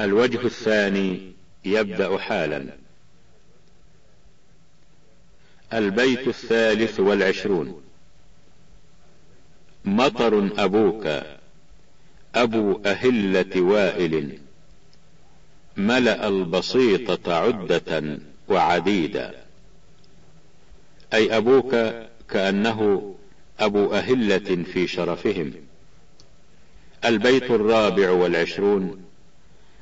الوجه الثاني يبدأ حالا. البيت الثالث والعشرون. مطر أبوك أبو أهلة وائل. ملأ البسيطة عدة وعديدا أي أبوك كأنه أبو أهلة في شرفهم. البيت الرابع والعشرون.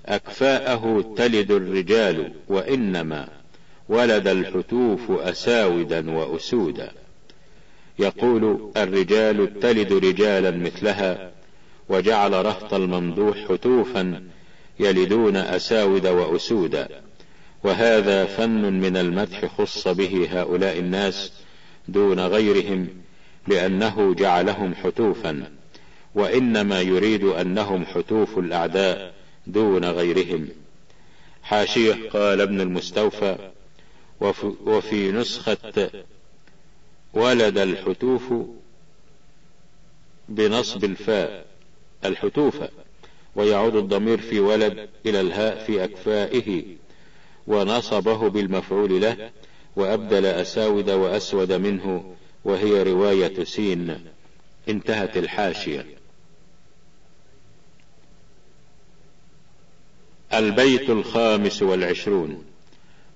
أكفاءه تلد الرجال وإنما ولد الحتوف أساودا وأسودا. يقول الرجال تلد رجالا مثلها وجعل رهط الممدوح حتوفا يلدون أساود وأسودا. وهذا فن من المدح خص به هؤلاء الناس دون غيرهم لأنه جعلهم حتوفا. وإنما يريد أنهم حتوف الأعداء دون غيرهم. حاشية قال ابن المستوفى وفي نسخة ولد الحتوف بنصب الفاء الحتوفة ويعود الضمير في ولد إلى الهاء في أكفائه ونصبه بالمفعول له وأبدل أساود وأسود منه وهي رواية سين. انتهت الحاشية. البيت الخامس والعشرون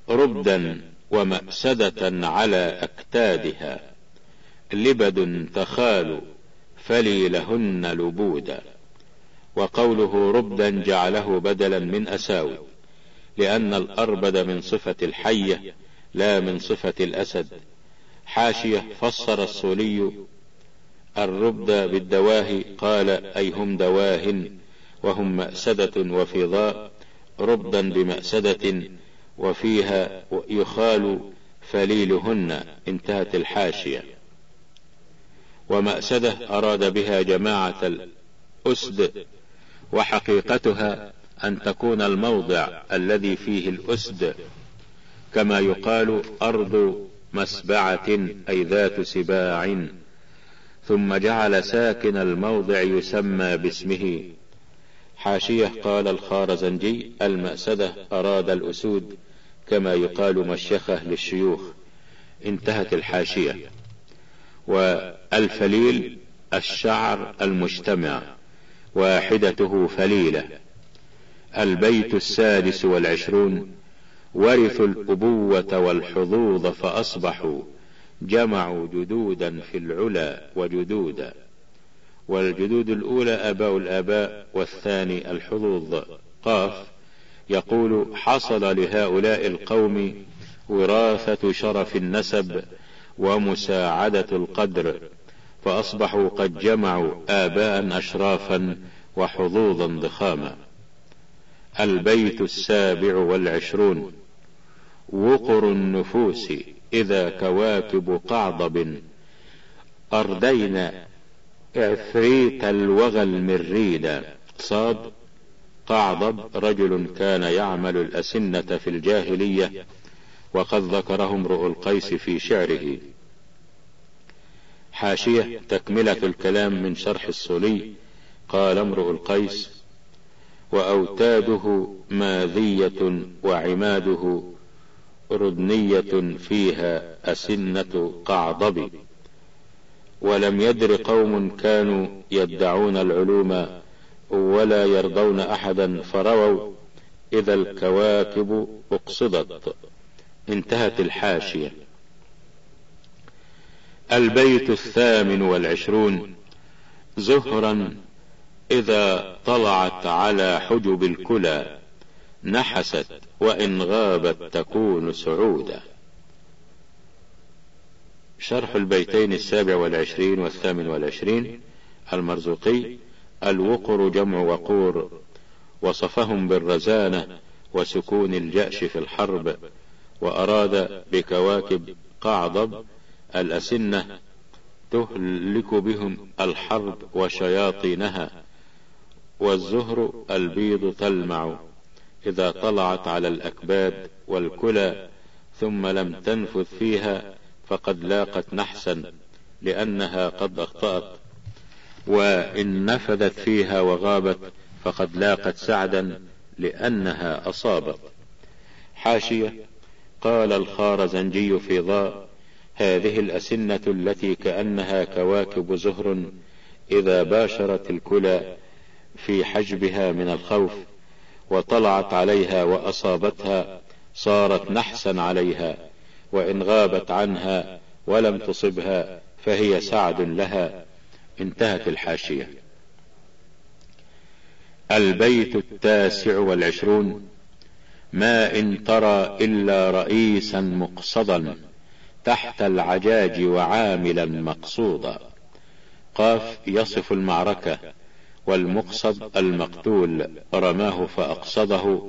ربدا ومأسدة على أكتادها لبد تخال فلي لهن لبودا وقوله ربدا جعله بدلا من أساود لأن الأربد من صفة الحية لا من صفة الأسد. حاشية فسر الصولي الربد بالدواهي قال أي هم دواهن وهم مأسدة وفضاء. ربدا بمأسدة وفيها يخال فليلهن انتهت الحاشية. ومأسدة أراد بها جماعة الأسد وحقيقتها أن تكون الموضع الذي فيه الأسد كما يقال أرض مسبعة أي ذات سباع ثم جعل ساكن الموضع يسمى باسمه حاشية قال الخارزنجي المأسدة أراد الأسود كما يقال مشيخة للشيوخ. انتهت الحاشية. والفليل الشعر المجتمع واحدته فليلة. البيت السادس والعشرون ورثوا الأبوة والحظوظ فأصبحوا جمعوا جدودا في العلا وجدودا. والجدود الأولى آباء الآباء والثاني الحظوظ. قاف يقول حصل لهؤلاء القوم وراثة شرف النسب ومساعدة القدر فأصبحوا قد جمعوا آباء أشرافا وحظوظا ضخاما. البيت السابع والعشرون. وقر النفوس إذا كواكب قعضب. أردين عفريت الوغى المريدا صاد. قعضب. رجل كان يعمل الأسنة في الجاهلية وقد ذكره امرؤ القيس في شعره. حاشية. تكملة الكلام من شرح الصلي قال امرؤ القيس وأوتاده ماذية وعماده ردنية فيها أسنة قعضب. ولم يدر قوم كانوا يدعون العلوم ولا يرضون أحدا فرووا إذا الكواكب أقصدت. انتهت الحاشية. البيت الثامن والعشرون. زهرا إذا طلعت على حجب الكلى نحست وإن غابت تكون سعودا. شرح البيتين السابع والعشرين والثامن والعشرين المرزوقي الوقر جمع وقور وصفهم بالرزانة وسكون الجأش في الحرب وأراد بكواكب قعضب الأسنة تهلك بهم الحرب وشياطينها والزهر البيض تلمع إذا طلعت على الأكباد والكلى ثم لم تنفذ فيها فقد لاقت نحسا لأنها قد أخطأت وإن نفذت فيها وغابت فقد لاقت سعدا لأنها أصابت. حاشية قال الخارزنجي في ضاء هذه الأسنة التي كأنها كواكب زهر إذا باشرت الكلى في حجبها من الخوف وطلعت عليها وأصابتها صارت نحسا عليها. وإن غابت عنها ولم تصبها فهي سعد لها. انتهت الحاشية. البيت التاسع والعشرون. ما إن ترى إلا رئيسا مقصدا تحت العجاج وعاملا مقصودا. قاف يصف المعركة والمقصد المقتول رماه فأقصده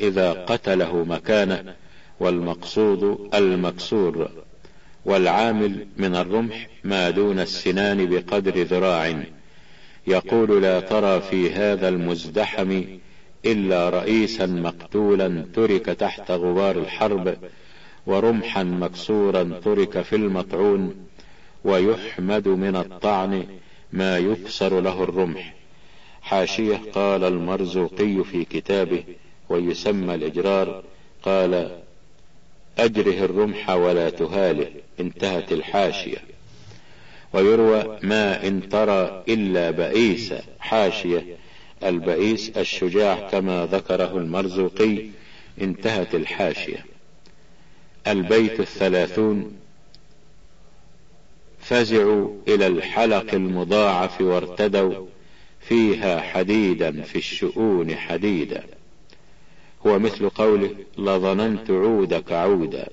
إذا قتله مكانه والمقصود المكسور والعامل من الرمح ما دون السنان بقدر ذراع. يقول لا ترى في هذا المزدحم إلا رئيسا مقتولا ترك تحت غبار الحرب ورمحا مكسورا ترك في المطعون ويحمد من الطعن ما يكسر له الرمح. حاشية قال المرزوقي في كتابه ويسمى الإجرار قال أجره الرمح ولا تهاله انتهت الحاشية. ويروى ما إن ترى إلا بئيس حاشية. البئيس الشجاع كما ذكره المرزوقي انتهت الحاشية. البيت الثلاثون فزعوا إلى الحلق المضاعف وارتدوا فيها حديدا في الشؤون حديدا. هو مثل قوله لظننت عودك عودا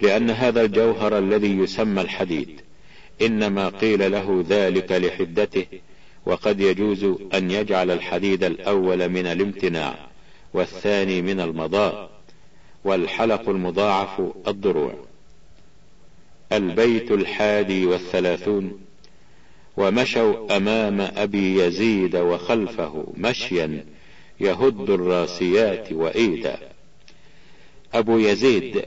لأن هذا الجوهر الذي يسمى الحديد إنما قيل له ذلك لحدته وقد يجوز أن يجعل الحديد الأول من الامتناع والثاني من المضاء والحلق المضاعف الضروع. البيت الحادي والثلاثون ومشوا أمام أبي يزيد وخلفه مشيا يهد الراسيات وإيدا. أبو يزيد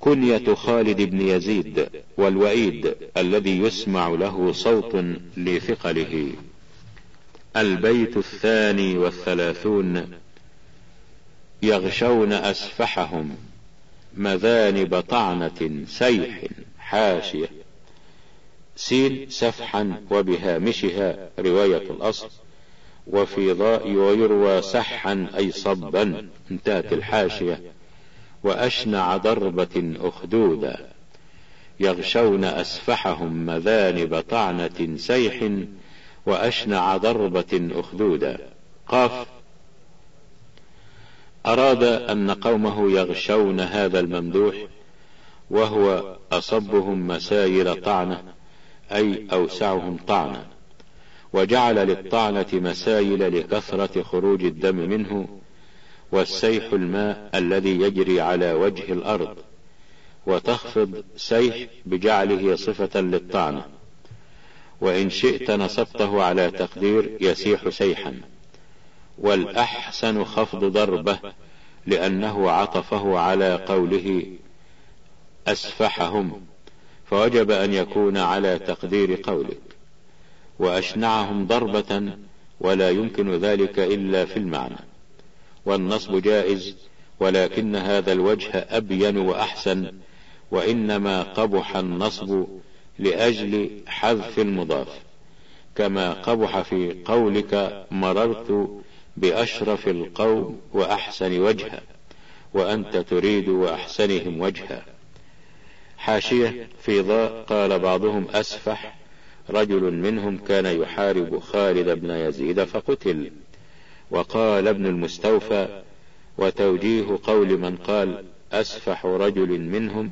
كنية خالد بن يزيد والوئيد الذي يسمع له صوت لثقله. البيت الثاني والثلاثون يغشون أسفحهم مذانب طعنة سيح حاشية. سين سفحا وبهامشها رواية الأصل. وفي ضاء ويروى سحا أي صبا انتهت الحاشية. وأشنع ضربة أخدودا يغشون أسفحهم مذانب طعنة سيح وأشنع ضربة أخدودا. قاف أراد أن قومه يغشون هذا الممدوح وهو أصبهم مسايل طعنة أي أوسعهم طعنة. وجعل للطعنة مسايل لكثرة خروج الدم منه والسيح الماء الذي يجري على وجه الأرض وتخفض سيح بجعله صفة للطعنة. وإن شئت نصبته على تقدير يسيح سيحا. والأحسن خفض ضربه لأنه عطفه على قوله أسفحهم فوجب أن يكون على تقدير قولك. وأشنعهم ضربة ولا يمكن ذلك إلا في المعنى. والنصب جائز ولكن هذا الوجه أبين وأحسن وإنما قبح النصب لأجل حذف المضاف. كما قبح في قولك مررت بأشرف القوم وأحسن وجها وأنت تريد وأحسنهم وجها. حاشية في ضاء قال بعضهم أسفح رجل منهم كان يحارب خالد بن يزيد فقتل وقال ابن المستوفى وتوجيه قول من قال أسفح رجل منهم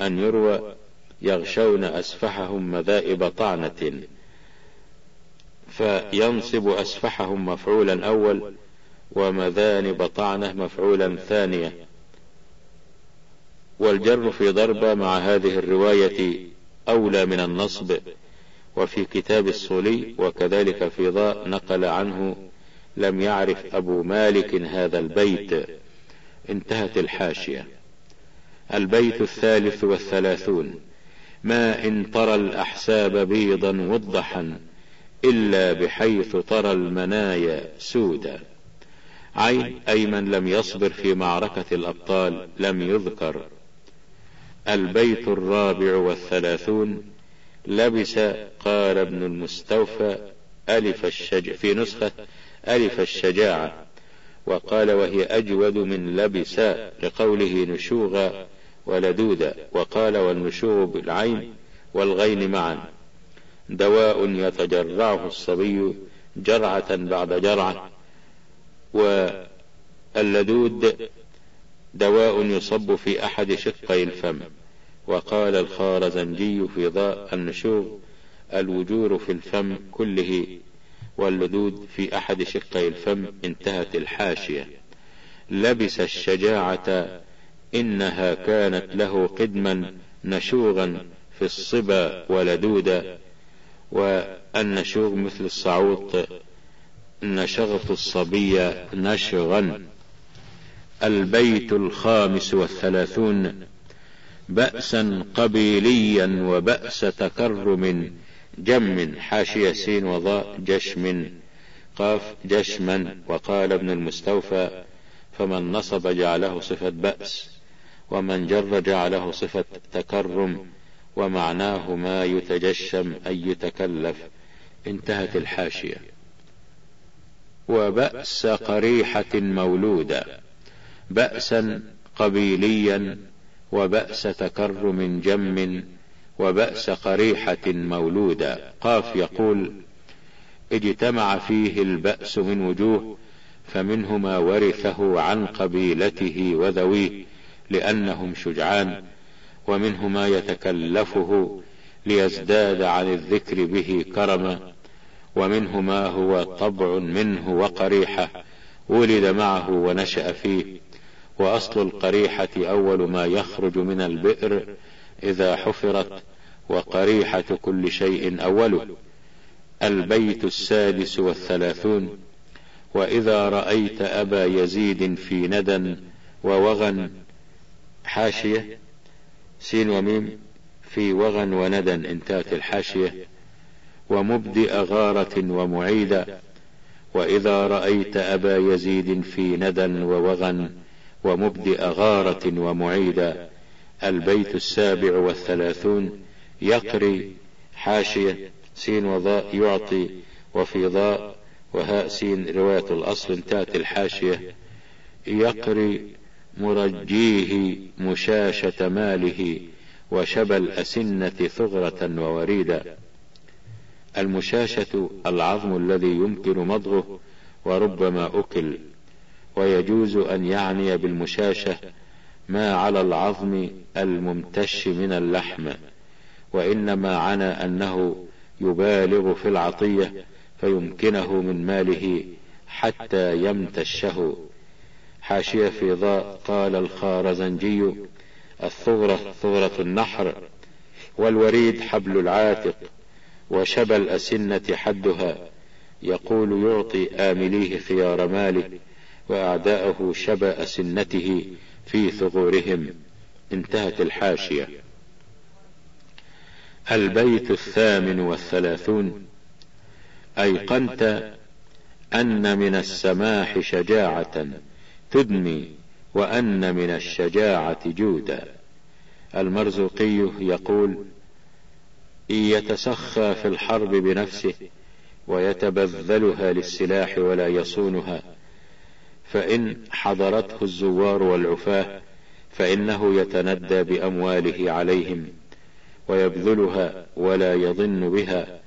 أن يروى يغشون أسفحهم مذائب طعنة فينصب أسفحهم مفعولا أول ومذانب طعنة مفعولا ثانية. والجر في ضربة مع هذه الرواية أولى من النصب. وفي كتاب الصولي وكذلك في ضاء نقل عنه لم يعرف أبو مالك هذا البيت. انتهت الحاشية. البيت الثالث والثلاثون. ما إن ترى الأحساب بيضا وضحا إلا بحيث ترى المنايا سودا. عين أي من لم يصبر في معركة الأبطال لم يذكر. البيت الرابع والثلاثون. لبس قال ابن المستوفى ألف الشج في نسخة ألف الشجاعة وقال وهي أجود من لبس لقوله نشوغا ولدودا وقال والنشوغ بالعين والغين معا. دواء يتجرعه الصبي جرعة بعد جرعة واللدود دواء يصب في أحد شقي الفم وقال الخارزنجي في ضاء النشوغ الوجور في الفم كله واللدود في أحد شقي الفم انتهت الحاشية. لبس الشجاعة إنها كانت له قدما نشوغا في الصبا ولدودا والنشوغ مثل الصعوط نشغت الصبي نشغا. البيت الخامس والثلاثون بأسا قبيليا وبأس تكرم جم حاشية سين وضاء جشم قاف جشما وقال ابن المستوفى فمن نصب جعله صفة بأس ومن جر جعله صفة تكرم ومعناه ما يتجشم أي يتكلف. انتهت الحاشية. وبأس قريحة مولودا بأسا قبيليا وبأس تكرم جم وبأس قريحة مولودا قاف يقول اجتمع فيه البأس من وجوه فمنه ما ورثه عن قبيلته وذويه لأنهم شجعان ومنه ما يتكلفه ليزداد عن الذكر به كرما ومنه ما هو طبع منه وقريحة ولد معه ونشأ فيه. وأصل القريحة أول ما يخرج من البئر إذا حفرت وقريحة كل شيء أوله. البيت السادس والثلاثون. وإذا رأيت أبا يزيد في ندى ووغن حاشية سين وميم في وغن وندى انتهت الحاشية. ومبدئ غارة ومعيدا وإذا رأيت أبا يزيد في ندى ووغن ومبدئ غارة ومعيدا البيت السابع والثلاثون يقري حاشية سين وضاء يعطي وفي ضاء وهاء سين رواية الأصل انتهت الحاشية. يقري مرجيه مشاشة ماله وشبى الأسنة ثغرة ووريدا. المشاشة العظم الذي يمكن مضغه وربما أكل ويجوز أن يعني بالمشاشة ما على العظم الممتش من اللحم وإنما عنى أنه يبالغ في العطية فيمكنه من ماله حتى يمتشه. حاشية في ضاء قال الخارزنجي الثغرة ثغرة النحر والوريد حبل العاتق وشبى الأسنة حدها يقول يعطي آمليه خيار ماله وأعداءه شبى أسنته في ثغورهم انتهت الحاشية. البيت الثامن والثلاثون. أيقنت أن من السماح شجاعة تدني وأن من الشجاعة جودا. المرزوقي يقول إن يتسخى في الحرب بنفسه ويتبذلها للسلاح ولا يصونها. فإن حضرته الزوار والعفاه فإنه يتندى بأمواله عليهم ويبذلها ولا يظن بها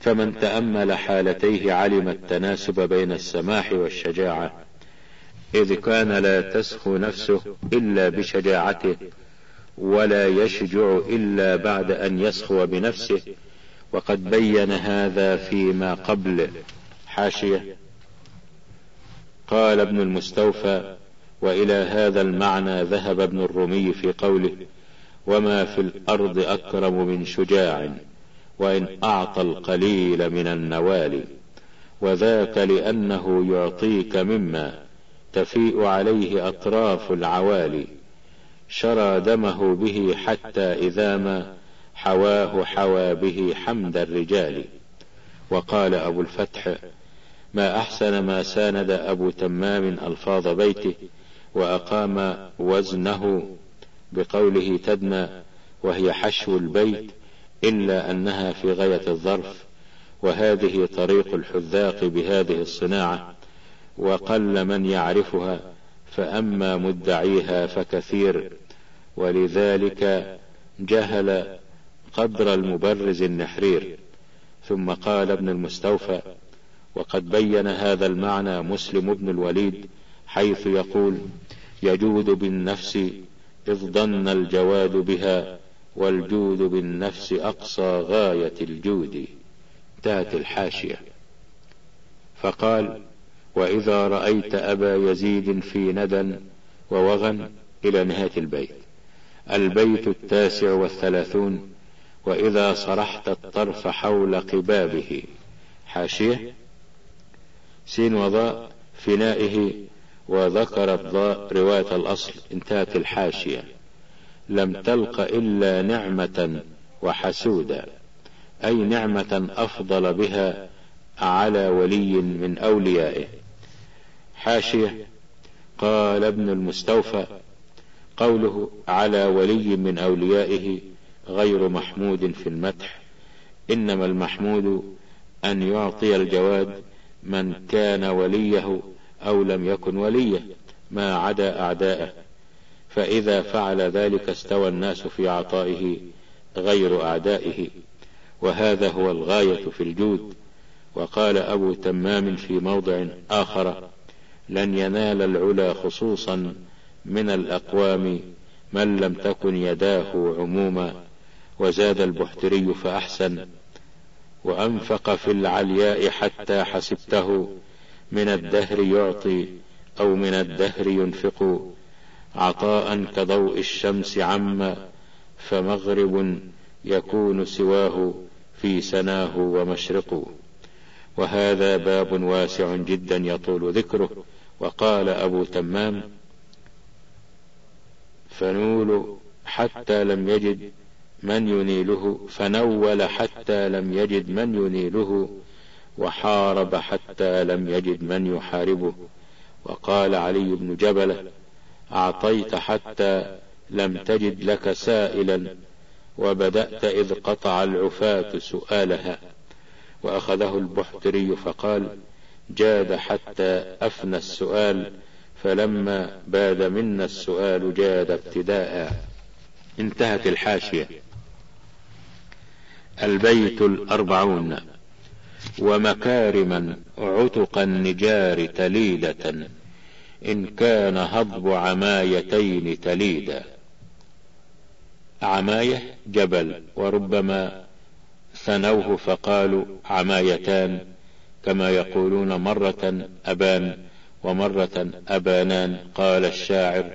فمن تأمل حالتيه علم التناسب بين السماح والشجاعة. إذ كان لا تسخو نفسه إلا بشجاعته ولا يشجع إلا بعد أن يسخو بنفسه. وقد بين هذا فيما قبل حاشية. قال ابن المستوفى وإلى هذا المعنى ذهب ابن الرومي في قوله وما في الأرض أكرم من شجاع وإن أعطى القليل من النوال. وذاك لأنه يعطيك مما تفيء عليه أطراف العوالي شرى دمه به حتى إذا ما حواه حوى به حمد الرجال. وقال أبو الفتح ما أحسن ما ساند أبو تمام ألفاظ بيته وأقام وزنه بقوله تدنى وهي حشو البيت إلا أنها في غاية الظرف وهذه طريق الحذاق بهذه الصناعة وقل من يعرفها فأما مدعيها فكثير ولذلك جهل قدر المبرز النحرير ثم قال ابن المستوفى وقد بين هذا المعنى مسلم بن الوليد حيث يقول يجود بالنفس إذ ظن الجواد بها والجود بالنفس أقصى غاية الجود. انتهت الحاشية. فقال وإذا رأيت أبا يزيد في ندى ووغن إلى نهاية البيت. البيت التاسع والثلاثون وإذا صرحت الطرف حول قبابه. حاشية. سين وضاء فنائه وذكر الضاء رواية الأصل انتهت الحاشية. لم تلق إلا نعمة وحسودا أي نعمة أفضل بها على ولي من أوليائه. حاشية قال ابن المستوفى قوله على ولي من أوليائه غير محمود في المدح إنما المحمود أن يعطي الجواد من كان وليه أو لم يكن وليه ما عدا أعداءه. فإذا فعل ذلك استوى الناس في عطائه غير أعدائه. وهذا هو الغاية في الجود. وقال أبو تمام في موضع آخر لن ينال العلا خصوصا من الأقوام من لم تكن يداه عموما. وزاد البحتري فأحسن. وأنفق في العلياء حتى حسبته. من الدهر يعطي أو من الدهر ينفق. عطاء كضوء الشمس عما فمغرب يكون سواه في سناه ومشرق وهذا باب واسع جدا يطول ذكره. وقال أبو تمام فنول حتى لم يجد من ينيله فنول حتى لم يجد من ينيله وحارب حتى لم يجد من يحاربه. وقال علي بن جبله أعطيت حتى لم تجد لك سائلا وبدأت إذ قطع العفاة سؤالها. وأخذه البحتري فقال جاد حتى أفنى السؤال فلما باد منا السؤال جاد ابتداء. انتهت الحاشية. البيت الأربعون ومكارما عتق النجار تليدة إن كان هضب عمايتين تليدا. عماية جبل وربما ثنوه فقالوا عمايتان كما يقولون مرة أبان ومرة أبانان. قال الشاعر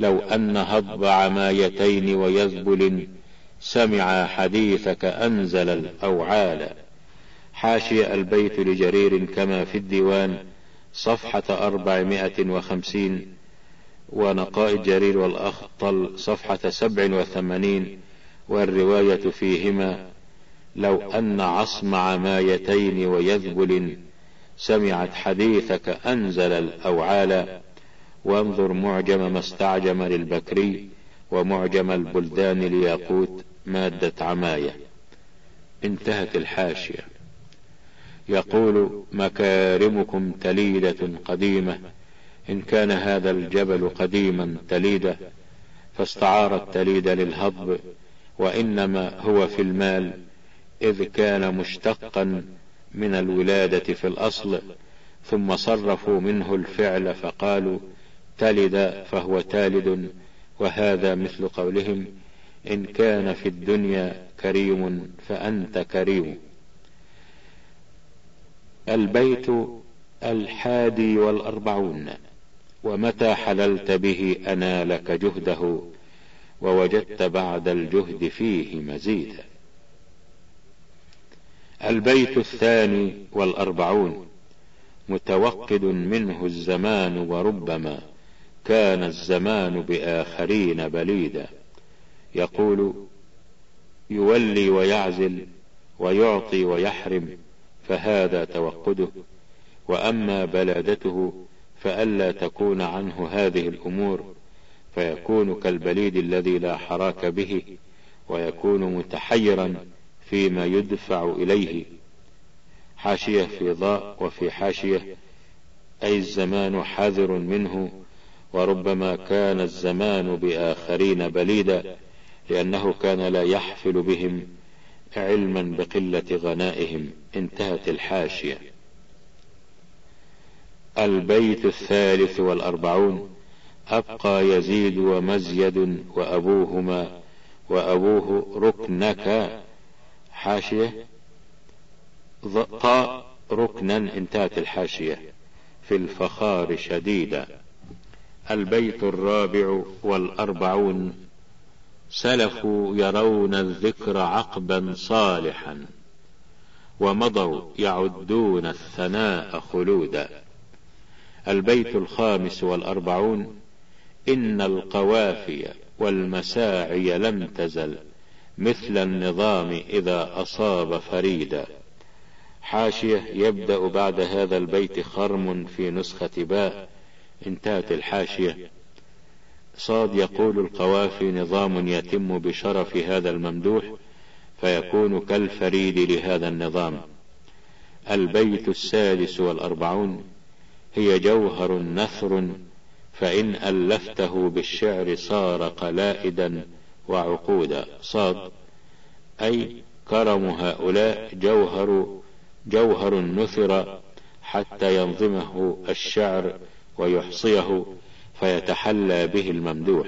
لو أن هضب عمايتين ويذبل سمع حديثك أنزل الأوعال. حاشي البيت لجرير كما في الديوان صفحة أربعمائة وخمسين ونقاء الجرير والأخطل صفحة سبع وثمانين والرواية فيهما لو أن عصم عمايتين ويذبل سمعت حديثك أنزل الأوعال. وانظر معجم ما استعجم للبكري ومعجم البلدان لياقوت. مادة عماية. انتهت الحاشية. يقول مكارمكم تليدة قديمة. إن كان هذا الجبل قديما تليدة فاستعار التليد للهضب. وإنما هو في المال إذ كان مشتقا من الولادة في الأصل. ثم صرفوا منه الفعل فقالوا تلد فهو تالد وهذا مثل قولهم. إن كان في الدنيا كريم فأنت كريم. البيت الحادي والأربعون ومتى حللت به أنالك جهده ووجدت بعد الجهد فيه مزيدا. البيت الثاني والأربعون متوقد منه الزمان وربما كان الزمان بآخرين بليدا. يقول يولي ويعزل ويعطي ويحرم فهذا توقده. وأما بلادته فألا تكون عنه هذه الأمور فيكون كالبليد الذي لا حراك به ويكون متحيرا فيما يدفع إليه. حاشية في ضاء وفي حاشية أي الزمان حذر منه وربما كان الزمان بآخرين بليدا. لأنه كان لا يحفل بهم علما بقلة غنائهم انتهت الحاشية. البيت الثالث والأربعون أبقى يزيد ومزيد وأبوهما وأبوه ركنك. حاشية؟ طاء ركنا انتهت الحاشية. في الفخار شديدا. البيت الرابع والأربعون سلفوا يرون الذكر عقبا صالحا ومضوا يعدون الثناء خلودا. البيت الخامس والأربعون إن القوافي والمساعي لم تزل مثل النظام إذا أصاب فريدا. حاشية يبدأ بعد هذا البيت خرم في نسخة باء. انتهت الحاشية. صاد يقول القوافي نظام يتم بشرف هذا الممدوح فيكون كالفريد لهذا النظام. البيت السادس والأربعون هي جوهر نثر فإن ألفته بالشعر صار قلائدا وعقودا. صاد أي كرم هؤلاء جوهر جوهر نثر حتى ينظمه الشعر ويحصيه. فيتحلى به الممدوح.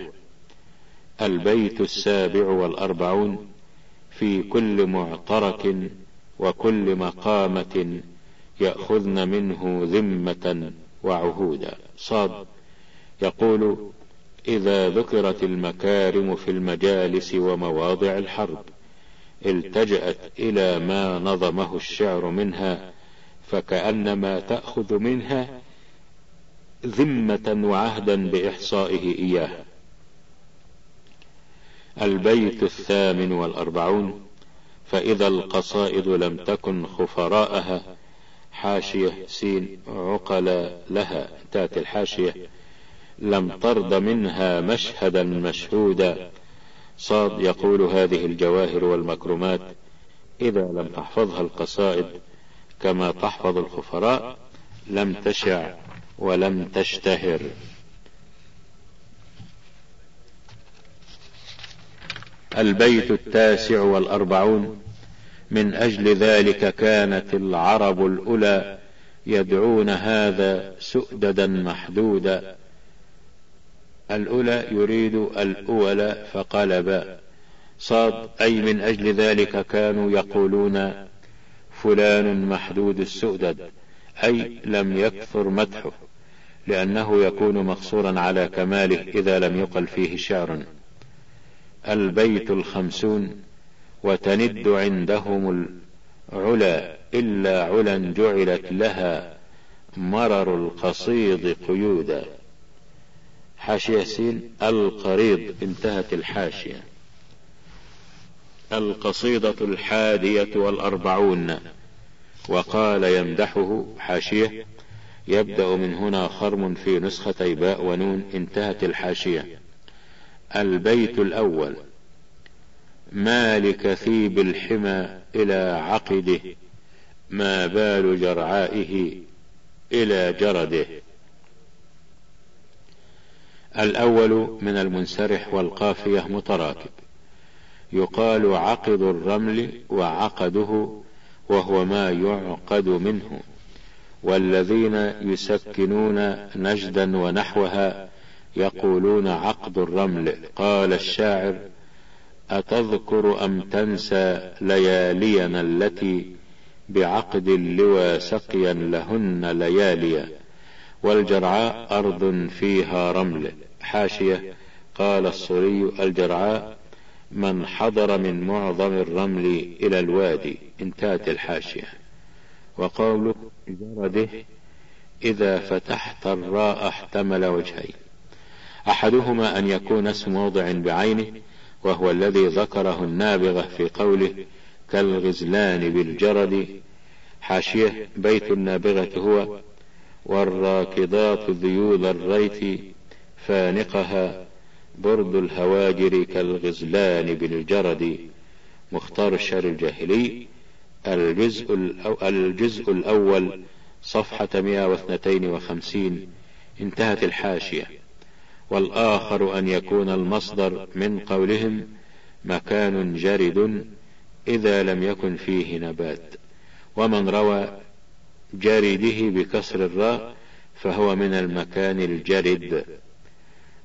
البيت السابع والأربعون في كل معترك وكل مقامة يأخذن منه ذمة وعهودا. صاد يقول إذا ذكرت المكارم في المجالس ومواضع الحرب التجأت إلى ما نظمه الشعر منها فكأنما تأخذ منها ذمة وعهدا بإحصائه إياها البيت الثامن والأربعون فإذا القصائد لم تكن خفراءها حاشية سين عقل لها تاتي الحاشية لم ترض منها مشهدا مشهودا. صاد يقول هذه الجواهر والمكرمات إذا لم تحفظها القصائد كما تحفظ الخفراء لم تشع. ولم تشتهر. البيت التاسع والأربعون. من أجل ذلك كانت العرب الأولى يدعون هذا سؤددا محدودا. الأولى يريد الأول فقلب صاد أي من أجل ذلك كانوا يقولون فلان محدود السؤدد أي لم يكثر مدحه. لأنه يكون مقصورا على كماله إذا لم يقل فيه شعر. البيت الخمسون وتند عندهم العلا إلا علا جعلت لها مرر القصيد قيودا. حاشية سين القريض انتهت الحاشية. القصيدة الحادية والأربعون. وقال يمدحه حاشية يبدأ من هنا خرم في نسختي باء ونون انتهت الحاشية. البيت الأول. ما لكثيب الحمى إلى عقده ما بال جرعائه إلى جرده. الأول من المنسرح والقافية متراكب يقال عقد الرمل وعقده وهو ما يعقد منه. والذين يسكنون نجدا ونحوها يقولون عقد الرمل. قال الشاعر أتذكر أم تنسى ليالينا التي بعقد اللوى سقيا لهن لياليا والجرعاء أرض فيها رمل. حاشية قال الصري الجرعاء من حضر من معظم الرمل إلى الوادي. انتهت الحاشية. وقوله جرده إذا فتحت الراء احتمل وجهين. أحدهما أن يكون اسم موضع بعينه وهو الذي ذكره النابغة في قوله كالغزلان بالجرد. حاشية بيت النابغة هو والراكضات ذيول الريت فانقها. برد الهواجر كالغزلان بالجرد. مختار الشعر الجاهلي. الجزء, الجزء الأول صفحة 152 انتهت الحاشية. والآخر أن يكون المصدر من قولهم مكان جرد إذا لم يكن فيه نبات. ومن روى جرده بكسر الراء فهو من المكان الجرد.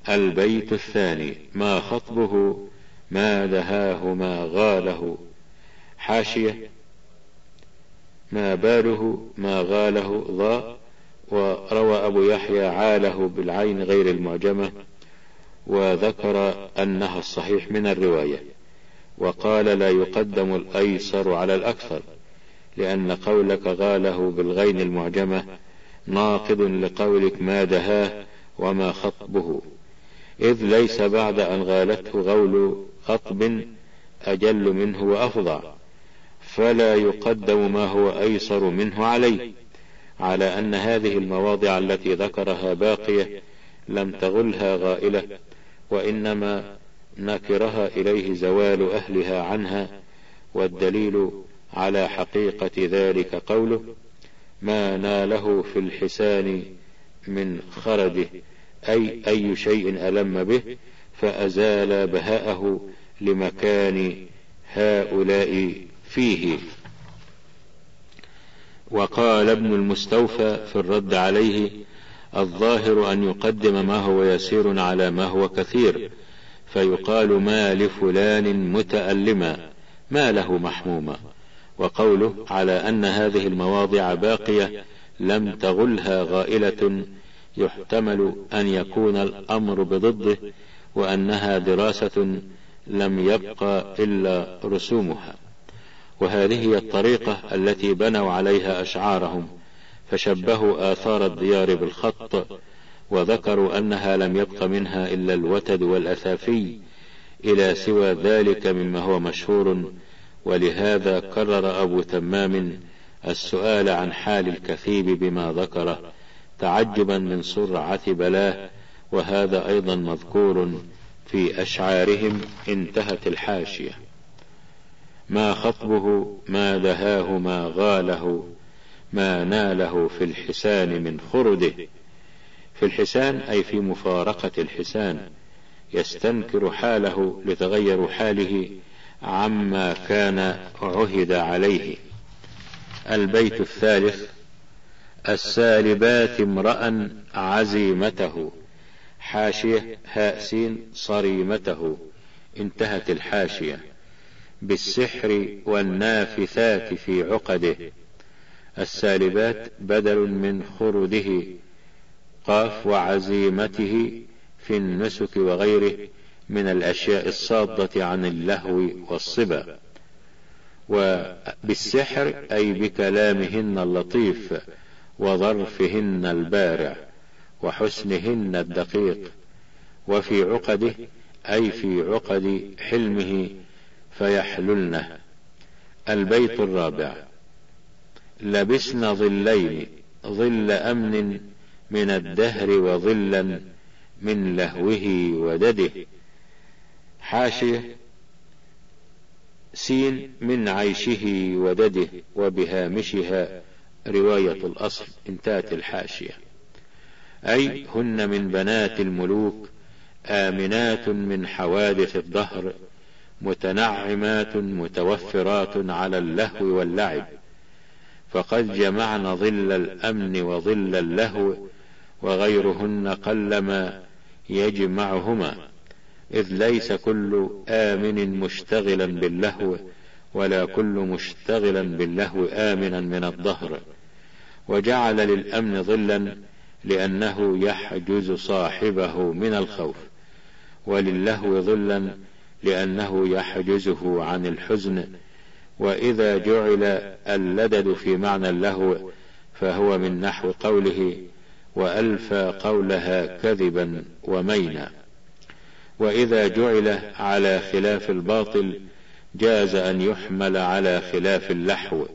البيت الثاني ما خطبه ما دهاه ما غاله. حاشية ما باله ما غاله ضاء وروى أبو يحيى عاله بالعين غير المعجمة وذكر أنها الصحيح من الرواية وقال لا يقدم الأيسر على الأكثر لأن قولك غاله بالغين المعجمة ناقض لقولك ما دهاه وما خطبه إذ ليس بعد أن غالته غول خطب أجل منه وأفظع فلا يقدم ما هو أيسر منه عليه على أن هذه المواضع التي ذكرها باقية لم تغلها غائلة وإنما نكرها إليه زوال أهلها عنها والدليل على حقيقة ذلك قوله ما ناله في الحسان من خرده أي أي شيء ألم به فأزال بهاءه لمكان هؤلاء فيه. وقال ابن المستوفى في الرد عليه الظاهر أن يقدم ما هو يسير على ما هو كثير فيقال ما لفلان متألما ما له محموما. وقوله على أن هذه المواضع باقية لم تغلها غائلة يحتمل أن يكون الأمر بضده وأنها دراسة لم يبق إلا رسومها. وهذه هي الطريقة التي بنوا عليها أشعارهم فشبهوا آثار الديار بالخط وذكروا أنها لم يبق منها إلا الوتد والأثافي إلى سوى ذلك مما هو مشهور ولهذا كرر أبو تمام السؤال عن حال الكثيب بما ذكره تعجبا من سرعة بلاه وهذا أيضا مذكور في أشعارهم انتهت الحاشية. ما خطبه ما دهاه ما غاله ما ناله في الحسان من خرده. في الحسان أي في مفارقة الحسان. يستنكر حاله لتغير حاله عما كان عهد عليه. البيت الثالث السالبات امرأ عزيمته. حاشية هاسين صريمته. انتهت الحاشية. بالسحر والنافثات في عقده. السالبات بدل من خرده قاف وعزيمته في النسك وغيره من الأشياء الصادة عن اللهو والصبا. وبالسحر أي بكلامهن اللطيف وظرفهن البارع وحسنهن الدقيق. وفي عقده أي في عقد حلمه فيحللنه البيت الرابع. لبسن ظلين ظل أمن من الدهر وظلا من لهوه ودده. حاشية سين من عيشه ودده وبهامشها رواية الأصل انتهت الحاشية. أي هن من بنات الملوك آمنات من حوادث الدهر. متنعمات متوفرات على اللهو واللعب. فقد جمعن ظل الأمن وظل اللهو وغيرهن قلما يجمعهما. إذ ليس كل آمن مشتغلا باللهو ولا كل مشتغلا باللهو آمنا من الظهر. وجعل للأمن ظلا لأنه يحجز صاحبه من الخوف. وللهو ظلا لأنه يحجزه عن الحزن وإذا جعل اللدد في معنى اللهو فهو من نحو قوله وألفى قولها كذبا ومينا. وإذا جعل على خلاف الباطل جاز أن يحمل على خلاف اللحو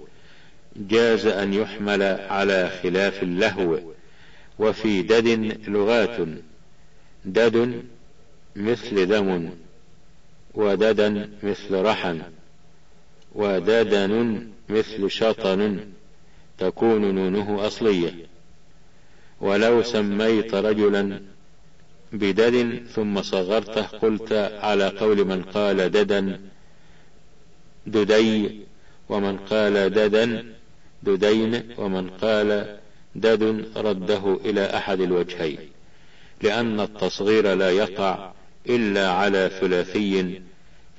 جاز أن يحمل على خلاف اللهو. وفي دد لغات دد مثل دم وددا مثل رحم وددن مثل شطن تكون نونه أصلية. ولو سميت رجلا بدد ثم صغرته قلت على قول من قال ددا ددي ومن قال ددا ددين ومن قال دد رده إلى أحد الوجهين لأن التصغير لا يقع إلا على ثلاثي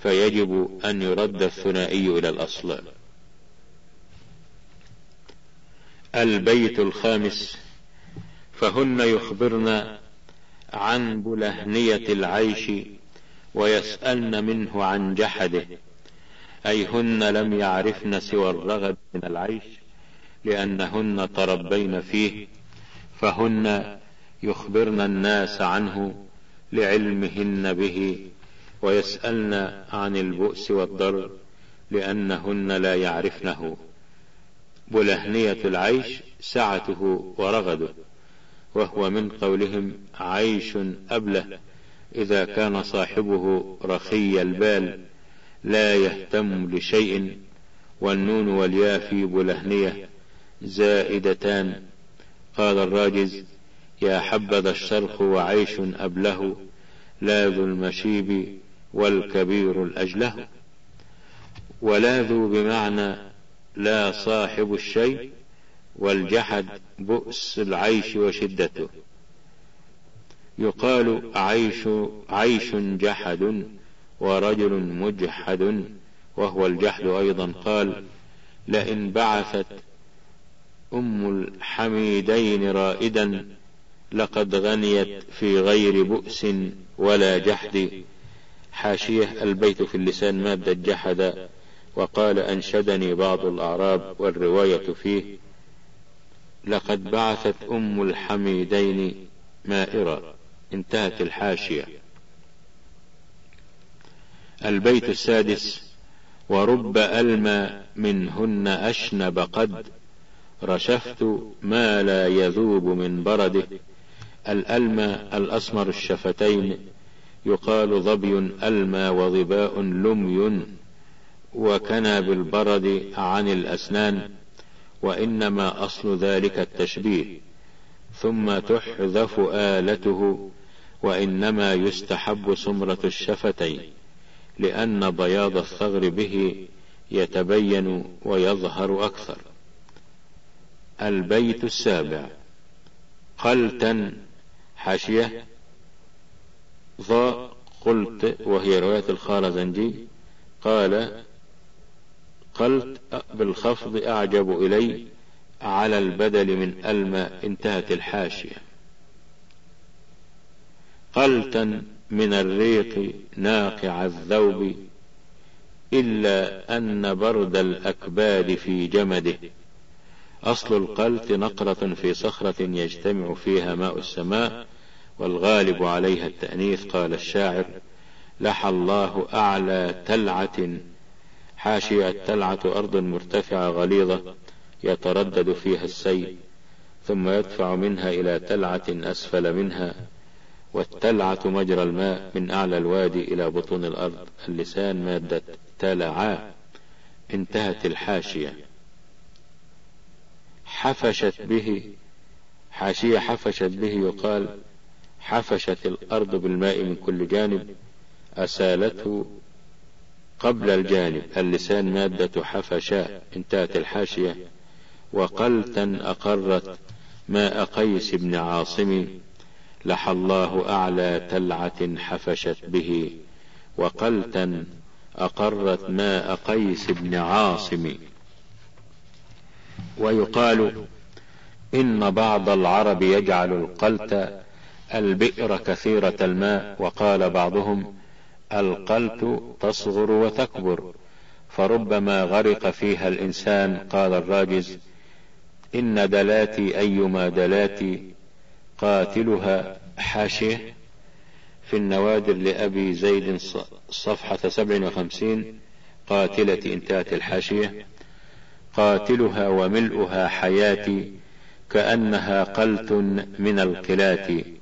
فيجب أن يرد الثنائي إلى الأصل. البيت الخامس. فهن يخبرن عن بلهنية العيش ويسألن منه عن جحده أي هن لم يعرفن سوى الرغد من العيش لأنهن تربين فيه فهن يخبرن الناس عنه لعلمهن به ويسألن عن البؤس والضر لأنهن لا يعرفنه. بلهنية العيش سعته ورغده وهو من قولهم عيش أبله إذا كان صاحبه رخي البال لا يهتم لشيء والنون والياء في بلهنية زائدتان. قال الراجز يا حبذا الشرخ وعيش أبله لا ذو المشيب والكبير الأجله ولا ذو بمعنى لا صاحب الشيء والجحد بؤس العيش وشدته. يقال عيش عيش جحد ورجل مجحد وهو الجحد أيضا قال لئن بعثت أم الحميدين رائدا لقد غنيت في غير بؤس ولا جحد. حاشية البيت في اللسان مادة جحد وقال أنشدني بعض الأعراب والرواية فيه لقد بعثت أم الحميدين مائرة انتهت الحاشية. البيت السادس ورب ألمى منهن أشنب قد رشفت ما لا يذوب من برده. الألمى الأسمر الشفتين يقال ظبي ألمى وظباء لمي وكنى بالبرد عن الأسنان وإنما أصل ذلك التشبيه ثم تحذف آلته وإنما يستحب سمرة الشفتين لأن بياض الثغر به يتبين ويظهر أكثر. البيت السابع. قلتا حاشية ضاء قلت وهي رواية الخارزنجي قال قلت بالخفض أعجب إلي على البدل من ألمى انتهت الحاشية. قلتا من الريق ناقع الذوب إلا أن برد الأكباد في جمده. أصل القلت نقرة في صخرة يجتمع فيها ماء السماء والغالب عليها التأنيث قال الشاعر لحى الله أعلى تلعة حاشية التلعة أرض مرتفعة غليظة يتردد فيها السيل ثم يدفع منها إلى تلعة أسفل منها والتلعة مجرى الماء من أعلى الوادي إلى بطون الأرض اللسان مادة تلعا انتهت الحاشية. حفشت به حاشية حفشت به يقال حفشت الأرض بالماء من كل جانب أسالته قبل الجانب اللسان مادة حفشاء انتهت الحاشية. وقلتا أقرت ماء قيس بن عاصم لحى الله أعلى تلعة حفشت به. وقلتا أقرت ماء قيس بن عاصم. ويقال إن بعض العرب يجعل القلت البئر كثيرة الماء وقال بعضهم القلت تصغر وتكبر فربما غرق فيها الإنسان قال الراجز. إن دلاتي أيما دلاتي قاتلها حاشية. في النوادر لأبي زيد صفحة سبع وخمسين قاتلة انتهت الحاشية. قاتلها وملؤها حياتي كأنها قلت من القلات.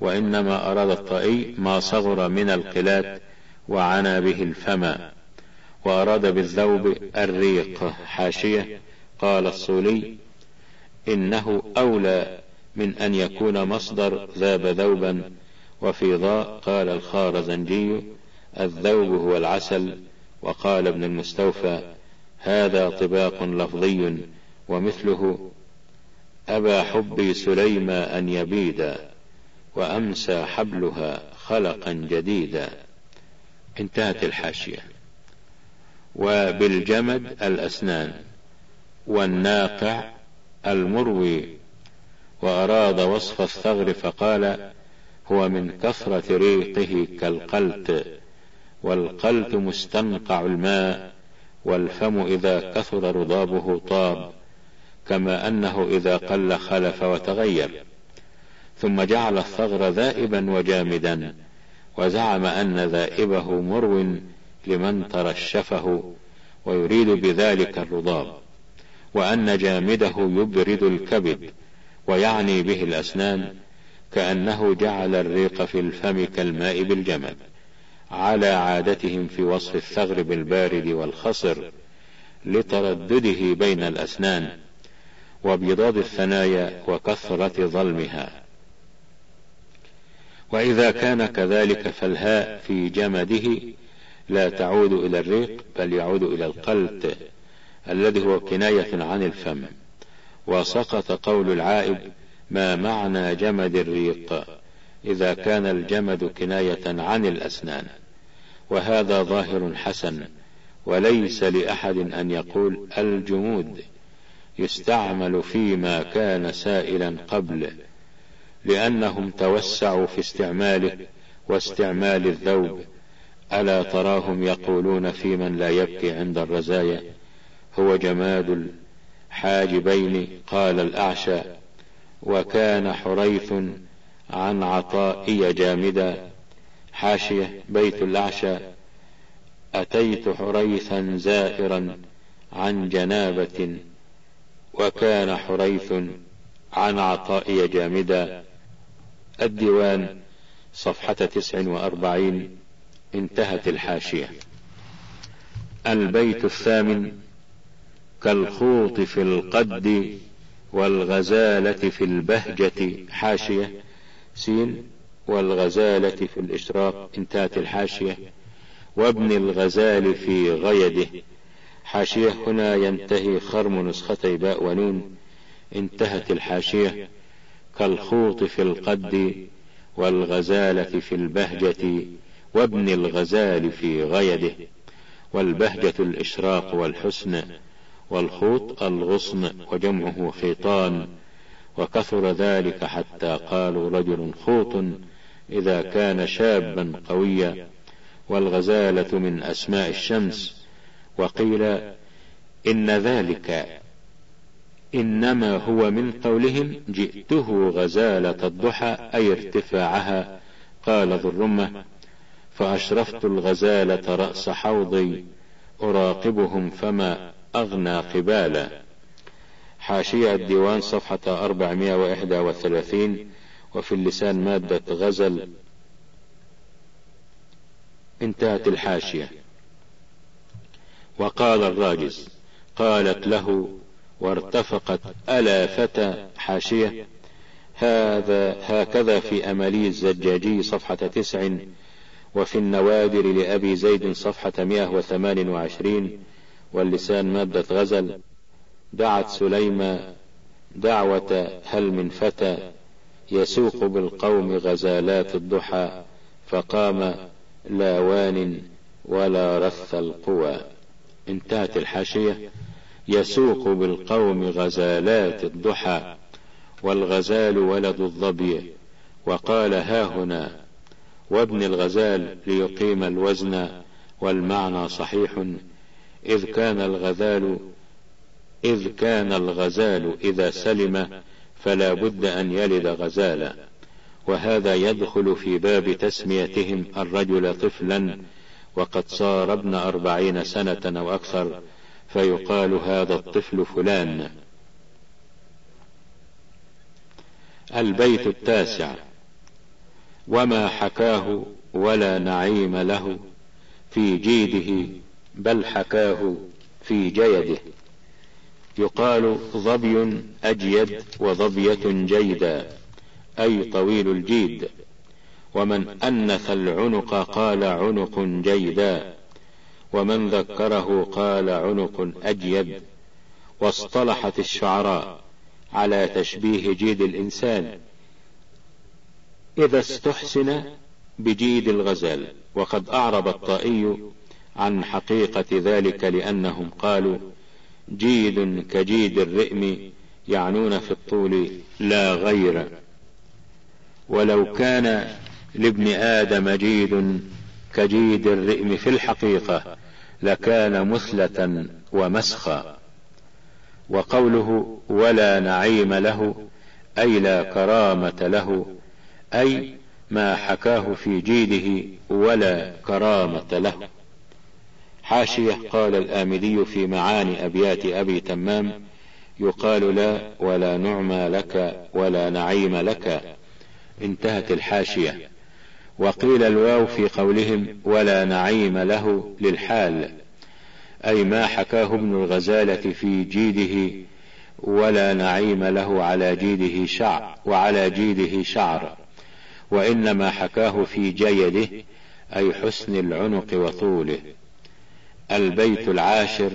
وإنما أراد الطائي ما صغر من القلات وعنا به الفم وأراد بالذوب الريق حاشية. قال الصولي إنه أولى من أن يكون مصدر ذاب ذوبا. وفي ضاء قال الخارزنجي الذوب هو العسل. وقال ابن المستوفى هذا طباق لفظي ومثله أبى حبي سليما أن يبيدا وأمسى حبلها خلقا جديدا. انتهت الحاشية. وبالجمد الأسنان. والناقع المروي. وأراد وصف الثغر فقال هو من كثرة ريقه كالقلت والقلت مستنقع الماء. والفم إذا كثر رضابه طاب. كما أنه إذا قل خلف وتغير. ثم جعل الثغر ذائبا وجامدا وزعم أن ذائبه مرو لمن ترشفه ويريد بذلك الرضاب وأن جامده يبرد الكبد ويعني به الأسنان كأنه جعل الريق في الفم كالماء بالجمد. على عادتهم في وصف الثغر بالبارد والخصر لتردده بين الأسنان وبيضاد الثنايا وكثرة ظلمها. وإذا كان كذلك فالهاء في جمده لا تعود إلى الريق بل يعود إلى القلت الذي هو كناية عن الفم. وسقط قول العائب ما معنى جمد الريق؟ إذا كان الجمد كناية عن الأسنان. وهذا ظاهر حسن وليس لأحد أن يقول الجمود يستعمل فيما كان سائلا قبل. لأنهم توسعوا في استعماله واستعمال الذوب. ألا تراهم يقولون في من لا يبكي عند الرزايا؟ هو جماد الحاجبين قال الأعشى. وكان حريث عن عطائي جامدا. حاشية بيت الأعشى. أتيت حريثا زائرا عن جنابة. وكان حريث عن عطائي جامدا. الديوان صفحة تسع وأربعين انتهت الحاشية. البيت الثامن كالخوط في القد والغزالة في البهجة. حاشية سين والغزالة في الإشراق. انتهت الحاشية. وابن الغزال في غيده. حاشية هنا ينتهي خرم نسختي باء ونون. انتهت الحاشية. كالخوط في القد والغزالة في البهجة وابن الغزال في غيده والبهجة الإشراق والحسن والخوط الغصن وجمعه خيطان وكثر ذلك حتى قالوا رجل خوط إذا كان شابا قويا والغزالة من أسماء الشمس وقيل إن ذلك إنما هو من قولهم جئته غزالة الضحى أي ارتفاعها. قال ذو الرمة فأشرفت الغزالة رأس حوضي أراقبهم فما أغنى قبالا. حاشية الديوان صفحة 431 وفي اللسان مادة غزل. انتهت الحاشية. وقال الراجز قالت له وارتفقت ألا فتى حاشية. هذا هكذا في أملي الزجاجي صفحة تسع وفي النوادر لأبي زيد صفحة مئة وثمان وعشرين واللسان مادة غزل. دعت سليمة دعوة هل من فتى يسوق بالقوم غزالات الضحى فقام لا وان ولا رث القوى. انتهت الحاشية. يسوق بالقوم غزالات الضحى والغزال ولد الظبي. وقال ها هنا وابن الغزال ليقيم الوزن والمعنى صحيح إذ كان الغزال إذ كان الغزال إذا سلم فلا بد أن يلد غزالا. وهذا يدخل في باب تسميتهم الرجل طفلا وقد صار ابن أربعين سنة أو أكثر. فيقال هذا الطفل فلان. البيت التاسع. وما حكاه ولا نعيم له في جيده بل حكاه في جيده. يقال ظبي أجيد وظبية جيدا أي طويل الجيد. ومن أنث العنق قال عنق جيدا. ومن ذكره قال عنق أجيد واصطلحت الشعراء على تشبيه جيد الإنسان. إذا استحسن بجيد الغزال وقد أعرب الطائي عن حقيقة ذلك لأنهم قالوا جيد كجيد الرئم يعنون في الطول لا غير. ولو كان لابن آدم جيد كجيد الرئم في الحقيقة لكان مثلة ومسخا. وقوله ولا نعيم له أي لا كرامة له أي ما حكاه في جيده ولا كرامة له. حاشية قال الآمدي في معاني أبيات أبي تمام يقال لا ولا نعمى لك ولا نعيم لك. انتهت الحاشية. وقيل الواو في قولهم ولا نعيم له للحال أي ما حكاه ابن الغزالة في جيده ولا نعيم له على جيده شعر وعلى جيده شعر وإنما حكاه في جيده أي حسن العنق وطوله. البيت العاشر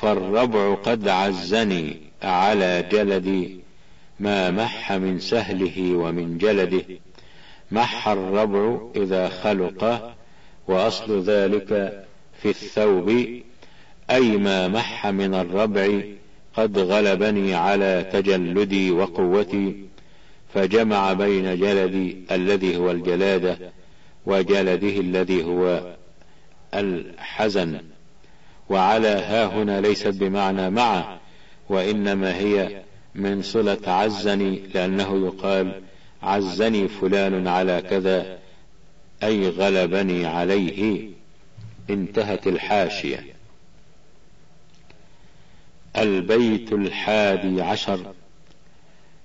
فالربع قد عزني على جلدي ما مح من سهله ومن جلده. مح الربع إذا خلق وأصل ذلك في الثوب. أي ما مح من الربع قد غلبني على تجلدي وقوتي فجمع بين جلدي الذي هو الجلادة وجلده الذي هو الحزن. وعلى ها هنا ليست بمعنى مع وإنما هي من صلة عزني لأنه يقال عزني فلان على كذا أي غلبني عليه انتهت الحاشية. البيت الحادي عشر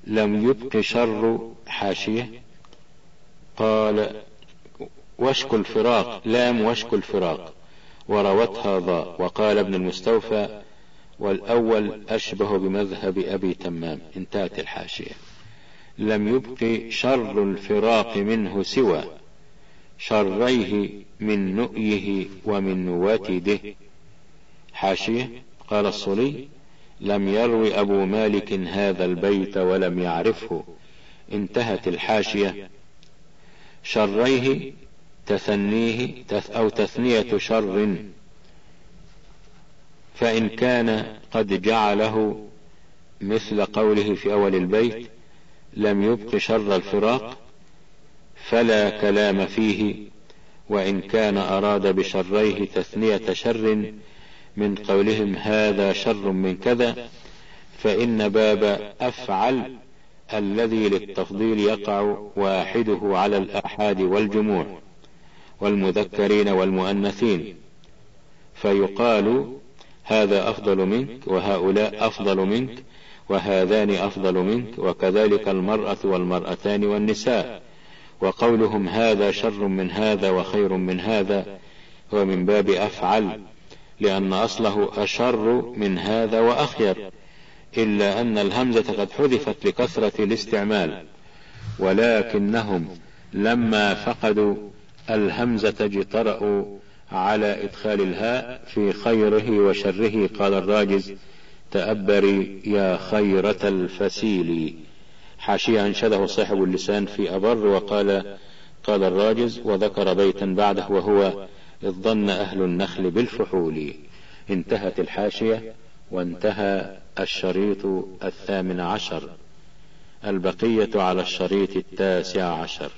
لم يبق شر حاشية؟ قال وشك الفراق لام وشك الفراق. وروتها ضاء. وقال ابن المستوفى والأول أشبه بمذهب أبي تمام انتهت الحاشية. لم يبق شر الفراق منه سوى شريه من نؤيه ومن وتده حاشية قال الصلي لم يروي أبو مالك هذا البيت ولم يعرفه. انتهت الحاشية. شريه تثنيه أو تثنية شر. فإن كان قد جعله مثل قوله في أول البيت لم يبق شر الفراق فلا كلام فيه وإن كان أراد بشريه تثنية شر من قولهم هذا شر من كذا فإن باب أفعل الذي للتفضيل يقع واحدة على الآحاد والجموع والمذكرين والمؤنثين. فيقال هذا أفضل منك وهؤلاء أفضل منك وهذان أفضل منك وكذلك المرأة والمرأتان والنساء. وقولهم هذا شر من هذا وخير من هذا هو من باب أفعل لأن أصله أشر من هذا وأخير إلا أن الهمزة قد حذفت لكثرة الاستعمال. ولكنهم لما فقدوا الهمزة اجترأوا على إدخال الهاء في خيره وشره قال الراجز تأبري يا خيرة الفسيل. حاشية أنشده صاحب اللسان في أبر وقال قال الراجز وذكر بيتا بعده وهو إذ ظن أهل النخل بالفحول. انتهت الحاشية وانتهى الشريط الثامن عشر. البقية على الشريط التاسع عشر.